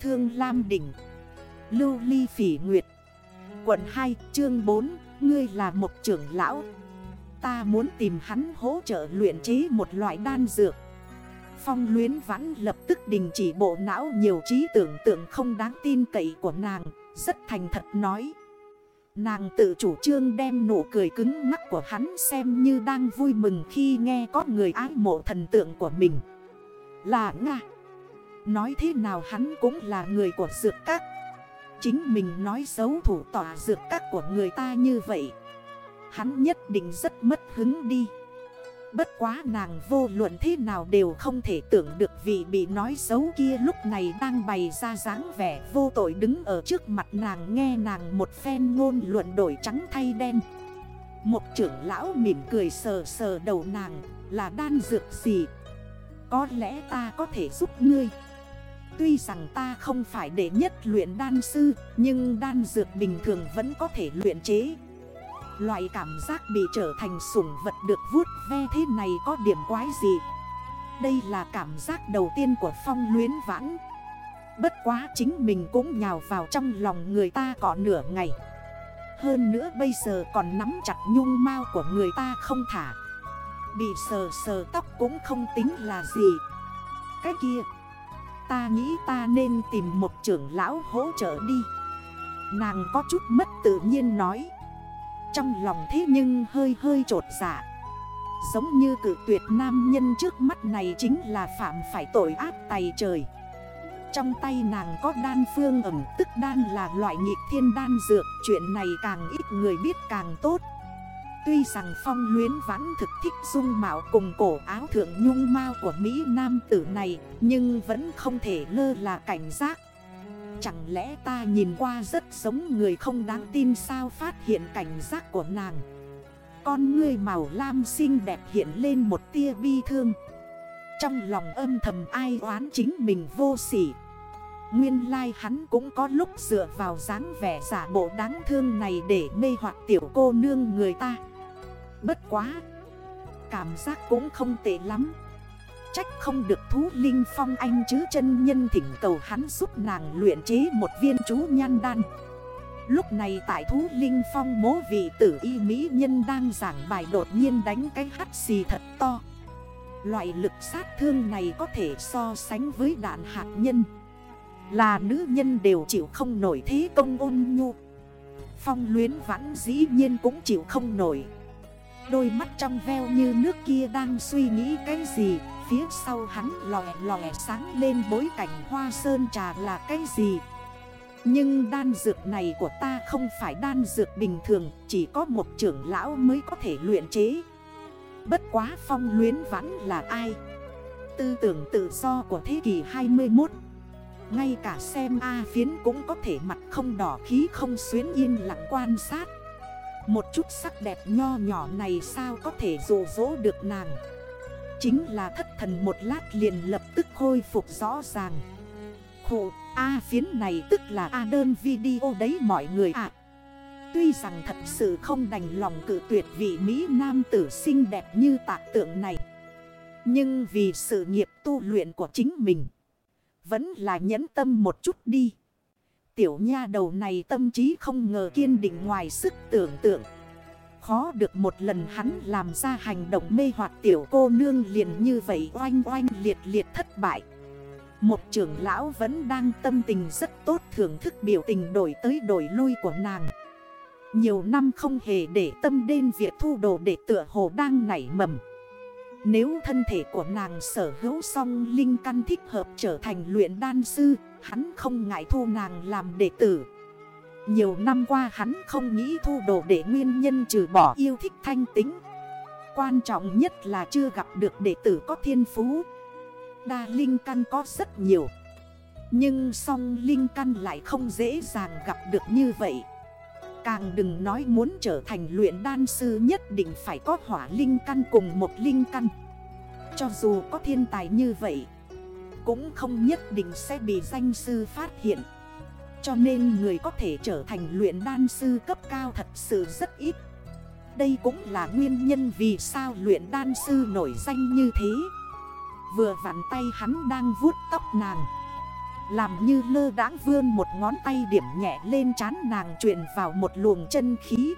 Thương Lam Đỉnh. Lưu Ly Phỉ Nguyệt. Quận 2 chương 4 Ngươi là một trưởng lão. Ta muốn tìm hắn hỗ trợ luyện chế một loại đan dược. Phong luyến vãn lập tức đình chỉ bộ não nhiều trí tưởng tượng không đáng tin cậy của nàng, Rất thành thật nói. Nàng tự chủ trương đem nụ cười cứng ngắc của hắn xem như đang vui mừng khi nghe có người ái mộ thần tượng của mình. Là Nga. Nói thế nào hắn cũng là người của dược các Chính mình nói xấu thủ tỏa dược các của người ta như vậy Hắn nhất định rất mất hứng đi Bất quá nàng vô luận thế nào đều không thể tưởng được vị bị nói xấu kia lúc này đang bày ra dáng vẻ vô tội đứng ở trước mặt nàng nghe nàng một phen ngôn luận đổi trắng thay đen. Một trưởng lão mỉm cười sờ sờ đầu nàng, là đan dược gì? Có lẽ ta có thể giúp ngươi. Tuy rằng ta không phải đệ nhất luyện đan sư, nhưng đan dược bình thường vẫn có thể luyện chế. Loại cảm giác bị trở thành sủng vật được vuốt ve thế này có điểm quái gì? Đây là cảm giác đầu tiên của phong luyến vãn. Bất quá chính mình cũng nhào vào trong lòng người ta có nửa ngày. Hơn nữa bây giờ còn nắm chặt nhung mau của người ta không thả. Bị sờ sờ tóc cũng không tính là gì. Cái kia Ta nghĩ ta nên tìm một trưởng lão hỗ trợ đi. Nàng có chút mất tự nhiên nói. Trong lòng thế nhưng hơi hơi trột dạ. Giống như cử tuyệt nam nhân trước mắt này chính là phạm phải tội ác tày trời. Trong tay nàng có đan phương ẩm, tức đan là loại nhịp thiên đan dược, Chuyện này càng ít người biết càng tốt. Tuy rằng phong luyến vãn thực thích dung mạo cùng cổ áo thượng nhung mau của Mỹ Nam tử này, Nhưng vẫn không thể lơ là cảnh giác. Chẳng lẽ ta nhìn qua rất giống người không đáng tin sao phát hiện cảnh giác của nàng? Con ngươi màu lam xinh đẹp hiện lên một tia bi thương. Trong lòng âm thầm ai oán chính mình vô sỉ. Nguyên lai like hắn cũng có lúc dựa vào dáng vẻ giả bộ đáng thương này để mê hoặc tiểu cô nương người ta. Bất quá, Cảm giác cũng không tệ lắm. Trách không được thú linh phong anh chứ chân nhân thỉnh cầu hắn giúp nàng luyện chế một viên chú nhan đan. Lúc này tại thú linh phong mố vị tử y mỹ nhân đang giảng bài đột nhiên đánh cái hắt xì thật to. Loại lực sát thương này có thể so sánh với đạn hạt nhân. Là nữ nhân đều chịu không nổi thế công ôn nhu. Phong luyến vãn dĩ nhiên cũng chịu không nổi. Đôi mắt trong veo như nước kia đang suy nghĩ cái gì, Phía sau hắn lòe lòe sáng lên bối cảnh hoa sơn trà là cái gì. Nhưng đan dược này của ta không phải đan dược bình thường, Chỉ có một trưởng lão mới có thể luyện chế. Bất quá phong luyến vãn là ai? Tư tưởng tự do của thế kỷ 21 ngay cả xem A phiến cũng có thể mặt không đỏ, khí không xuyến yên lặng quan sát. Một chút sắc đẹp nho nhỏ này sao có thể dụ dỗ được nàng? Chính là thất thần một lát liền lập tức khôi phục rõ ràng. Khổ A phiến này tức là A đơn video đấy mọi người ạ. Tuy rằng thật sự không đành lòng cự tuyệt vị Mỹ Nam tử xinh đẹp như tạc tượng này, Nhưng vì sự nghiệp tu luyện của chính mình vẫn là nhẫn tâm một chút đi Tiểu nha đầu này tâm trí không ngờ kiên định ngoài sức tưởng tượng Khó được một lần hắn làm ra hành động mê hoặc tiểu cô nương liền như vậy oanh oanh liệt liệt thất bại. Một trưởng lão vẫn đang tâm tình rất tốt thưởng thức biểu tình đổi tới đổi lui của nàng. Nhiều năm không hề để tâm đến việc thu đồ để tựa hồ đang nảy mầm. Nếu thân thể của nàng sở hữu song linh căn thích hợp trở thành luyện đan sư, hắn không ngại thu nàng làm đệ tử. Nhiều năm qua hắn không nghĩ thu đồ để nguyên nhân trừ bỏ yêu thích thanh tính Quan trọng nhất là chưa gặp được đệ tử có thiên phú. Đa linh căn có rất nhiều Nhưng song linh căn lại không dễ dàng gặp được như vậy. Càng đừng nói muốn trở thành luyện đan sư nhất định phải có hỏa linh căn cùng một linh căn. Cho dù có thiên tài như vậy, Cũng không nhất định sẽ bị danh sư phát hiện. Cho nên người có thể trở thành luyện đan sư cấp cao thật sự rất ít. Đây cũng là nguyên nhân vì sao luyện đan sư nổi danh như thế. Vừa vặn tay hắn đang vuốt tóc nàng. Làm như lơ đãng vươn một ngón tay điểm nhẹ lên chán nàng truyền vào một luồng chân khí.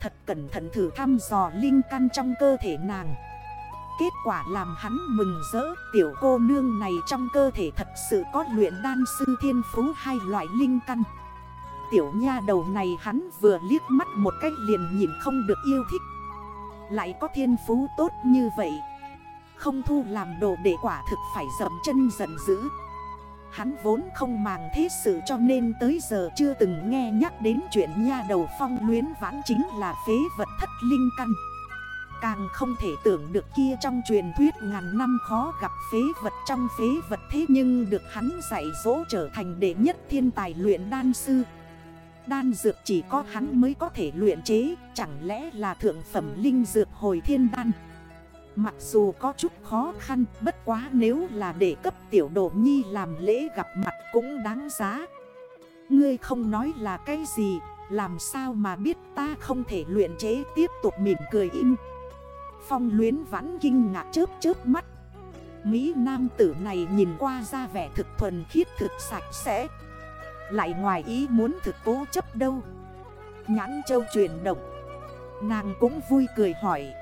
Thật cẩn thận thử thăm dò linh căn trong cơ thể nàng. Kết quả làm hắn mừng rỡ, Tiểu cô nương này trong cơ thể thật sự có luyện đan sư thiên phú hai loại linh căn. Tiểu nha đầu này hắn vừa liếc mắt một cách liền nhìn không được yêu thích. Lại có thiên phú tốt như vậy. Không thu làm đồ để quả thực phải dậm chân giận dữ. Hắn vốn không màng thế sự cho nên tới giờ chưa từng nghe nhắc đến chuyện nha đầu phong luyến vãn chính là phế vật thất linh căn Càng không thể tưởng được kia trong truyền thuyết ngàn năm khó gặp phế vật trong phế vật thế nhưng được hắn dạy dỗ trở thành đệ nhất thiên tài luyện đan sư. Đan dược chỉ có hắn mới có thể luyện chế, chẳng lẽ là thượng phẩm linh dược hồi thiên đan. Mặc dù có chút khó khăn, bất quá nếu là để cấp tiểu đồ nhi làm lễ gặp mặt cũng đáng giá. Ngươi không nói là cái gì, làm sao mà biết ta không thể luyện chế tiếp tục mỉm cười im. Phong luyến vãn kinh ngạc chớp chớp mắt. Mỹ nam tử này nhìn qua ra vẻ thực thuần khiết thực sạch sẽ. Lại ngoài ý muốn thực cố chấp đâu. Nhãn châu chuyển động. Nàng cũng vui cười hỏi.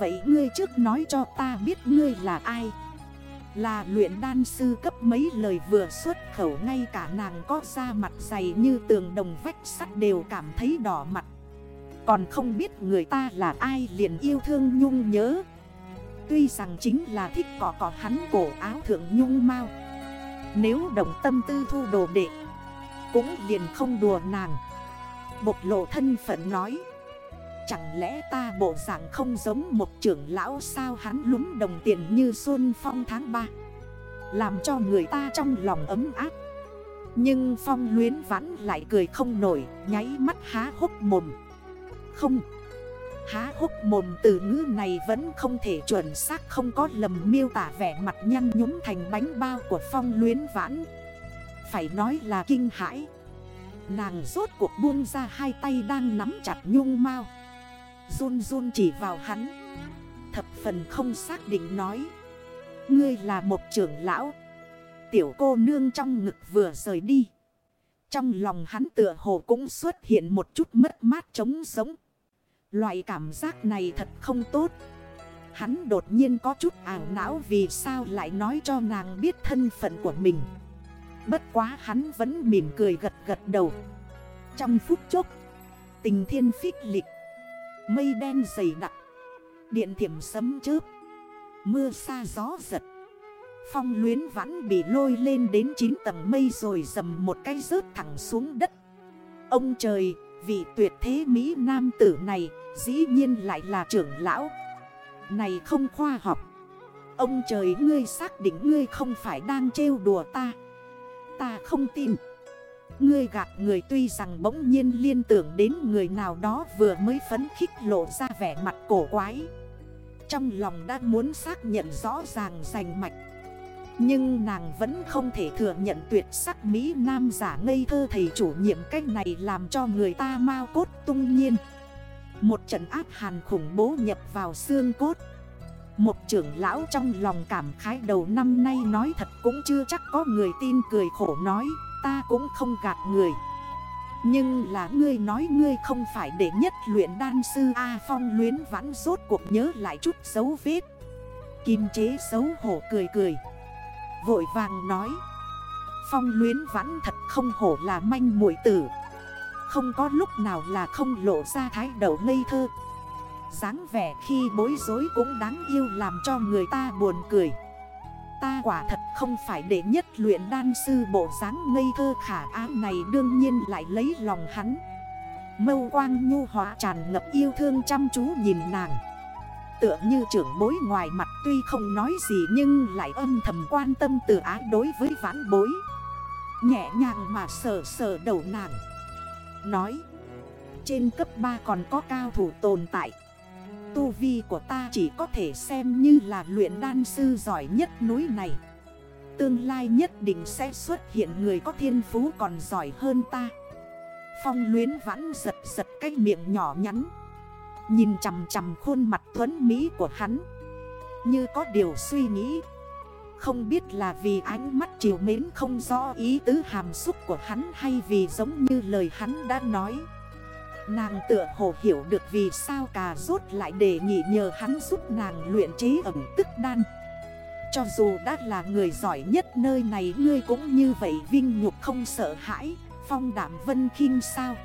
Vậy ngươi trước nói cho ta biết ngươi là ai? Là luyện đan sư cấp mấy lời vừa xuất khẩu Ngay cả nàng có da mặt dày như tường đồng vách sắt đều cảm thấy đỏ mặt. Còn không biết người ta là ai liền yêu thương nhung nhớ. Tuy rằng chính là thích cỏ cỏ hắn cổ áo thượng nhung mau. Nếu đồng tâm tư thu đồ đệ, Cũng liền không đùa nàng. Bộc lộ thân phận nói Chẳng lẽ ta bộ dạng không giống một trưởng lão sao hắn lúng đồng tiền như xuân phong tháng 3 Làm cho người ta trong lòng ấm áp. Nhưng phong luyến vãn lại cười không nổi, Nháy mắt há hốc mồm. Không. Há hốc mồm từ ngữ này vẫn không thể chuẩn xác, không có lầm miêu tả vẻ mặt nhăn nhúm thành bánh bao của phong luyến vãn. Phải nói là kinh hãi. Nàng rốt cuộc buông ra hai tay đang nắm chặt nhung mau Run run chỉ vào hắn. Thập phần không xác định nói. Ngươi là một trưởng lão. Tiểu cô nương trong ngực vừa rời đi. Trong lòng hắn tựa hồ cũng xuất hiện một chút mất mát trống sống. Loại cảm giác này thật không tốt. Hắn đột nhiên có chút ảo não vì sao lại nói cho nàng biết thân phận của mình. Bất quá hắn vẫn mỉm cười gật gật đầu. Trong phút chốc, Tình thiên phích lịch Mây đen dày đặc Điện thiểm sấm chớp Mưa xa gió giật. Phong luyến vãn bị lôi lên đến 9 tầng mây rồi dầm một cái rớt thẳng xuống đất. Ông trời, vị tuyệt thế Mỹ nam tử này Dĩ nhiên lại là trưởng lão. Này không khoa học Ông trời ngươi xác định ngươi không phải đang trêu đùa ta. Ta không tin. Ngươi gạt người tuy rằng bỗng nhiên liên tưởng đến người nào đó vừa mới phấn khích lộ ra vẻ mặt cổ quái. Trong lòng đã muốn xác nhận rõ ràng rành mạch. Nhưng nàng vẫn không thể thừa nhận tuyệt sắc Mỹ Nam giả ngây thơ thầy chủ nhiệm cách này làm cho người ta mau cốt tung nhiên. Một trận áp hàn khủng bố nhập vào xương cốt. Một trưởng lão trong lòng cảm khái đầu năm nay nói thật cũng chưa chắc có người tin cười khổ nói. Ta cũng không gạt người. Nhưng là ngươi nói ngươi không phải để nhất luyện đan sư A Phong luyến vãn rốt cuộc nhớ lại chút dấu vết. Kim chế xấu hổ cười cười. Vội vàng nói. Phong luyến vãn thật không hổ là manh muội tử. Không có lúc nào là không lộ ra thái đầu ngây thơ. Dáng vẻ khi bối rối cũng đáng yêu làm cho người ta buồn cười. Ta quả thật không phải để nhất luyện đan sư bộ dáng ngây thơ khả ái này đương nhiên lại lấy lòng hắn. Mâu quang nhu hóa tràn ngập yêu thương chăm chú nhìn nàng. Tựa như trưởng bối ngoài mặt tuy không nói gì nhưng lại âm thầm quan tâm từ ái đối với vãn bối. Nhẹ nhàng mà sờ sờ đầu nàng. Nói, Trên cấp 3 còn có cao thủ tồn tại. Tu vi của ta chỉ có thể xem như là luyện đan sư giỏi nhất núi này. Tương lai nhất định sẽ xuất hiện người có thiên phú còn giỏi hơn ta. Phong luyến vãn giật giật cái miệng nhỏ nhắn. Nhìn chằm chằm khuôn mặt tuấn Mỹ của hắn. Như có điều suy nghĩ. Không biết là vì ánh mắt chiều mến không rõ ý tứ hàm xúc của hắn hay vì giống như lời hắn đã nói. Nàng tựa hồ hiểu được vì sao cà rốt lại đề nghị nhờ hắn giúp nàng luyện chế ẩm tức đan. Cho dù đã là người giỏi nhất nơi này, ngươi cũng như vậy vinh nhục không sợ hãi, Phong đảm vân khinh sao?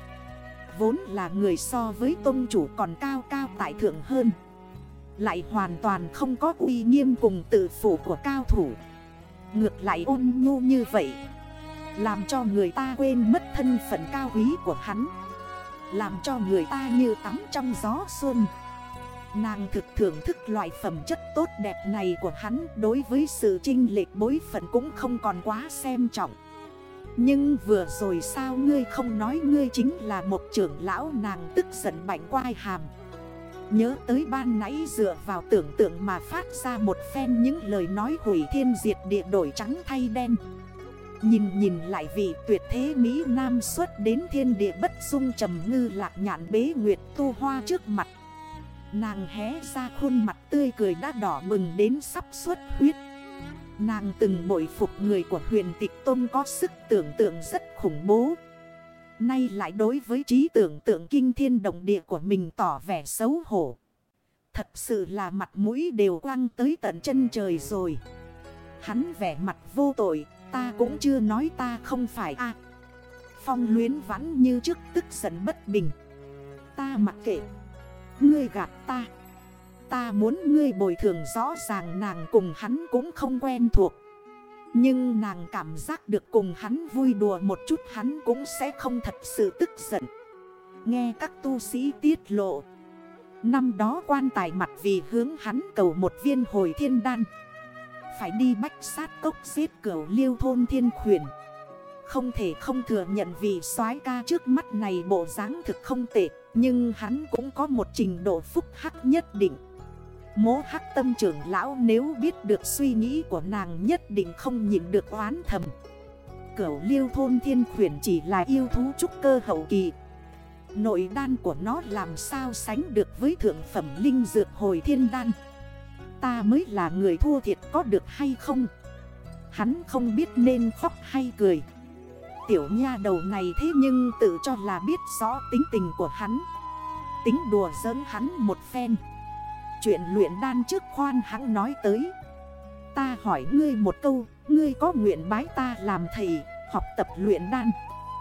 Vốn là người so với tôn chủ còn cao cao tại thượng hơn. Lại hoàn toàn không có uy nghiêm cùng tự phủ của cao thủ. Ngược lại ôn nhu như vậy, Làm cho người ta quên mất thân phận cao quý của hắn. Làm cho người ta như tắm trong gió xuân. Nàng thực thưởng thức loại phẩm chất tốt đẹp này của hắn Đối với sự trinh lệch bối phận cũng không còn quá xem trọng. Nhưng vừa rồi sao ngươi không nói ngươi chính là một trưởng lão nàng tức giận bảnh quai hàm. Nhớ tới ban nãy dựa vào tưởng tượng mà phát ra một phen những lời nói hủy thiên diệt địa đổi trắng thay đen. Nhìn nhìn lại vị tuyệt thế Mỹ Nam xuất đến thiên địa bất dung trầm ngư lạc nhạn bế nguyệt tu hoa trước mặt. Nàng hé ra khuôn mặt tươi cười đã đỏ mừng đến sắp xuất huyết. Nàng từng bội phục người của huyền tịch tôn có sức tưởng tượng rất khủng bố. Nay lại đối với trí tưởng tượng kinh thiên động địa của mình tỏ vẻ xấu hổ. Thật sự là mặt mũi đều quăng tới tận chân trời rồi. Hắn vẻ mặt vô tội Ta cũng chưa nói ta không phải a. Phong luyến vãn như trước tức giận bất bình. Ta mặc kệ. Ngươi gạt ta. Ta muốn ngươi bồi thường rõ ràng nàng cùng hắn cũng không quen thuộc. Nhưng nàng cảm giác được cùng hắn vui đùa một chút hắn cũng sẽ không thật sự tức giận. Nghe các tu sĩ tiết lộ. Năm đó quan tài mặt vì hướng hắn cầu một viên hồi thiên đan. Phải đi bách sát cốc xếp cửu liêu thôn thiên khuyển. Không thể không thừa nhận vì soái ca trước mắt này bộ dáng thực không tệ, Nhưng hắn cũng có một trình độ phúc hắc nhất định. Mố hắc tâm trưởng lão nếu biết được suy nghĩ của nàng nhất định không nhịn được oán thầm. Cửu liêu thôn thiên khuyển chỉ là yêu thú trúc cơ hậu kỳ. Nội đan của nó làm sao sánh được với thượng phẩm linh dược hồi thiên đan? Ta mới là người thua thiệt có được hay không? Hắn không biết nên khóc hay cười. Tiểu nha đầu này thế nhưng tự cho là biết rõ tính tình của hắn. Tính đùa giỡn hắn một phen. Chuyện luyện đan trước khoan hắn nói tới. Ta hỏi ngươi một câu, Ngươi có nguyện bái ta làm thầy, Học tập luyện đan?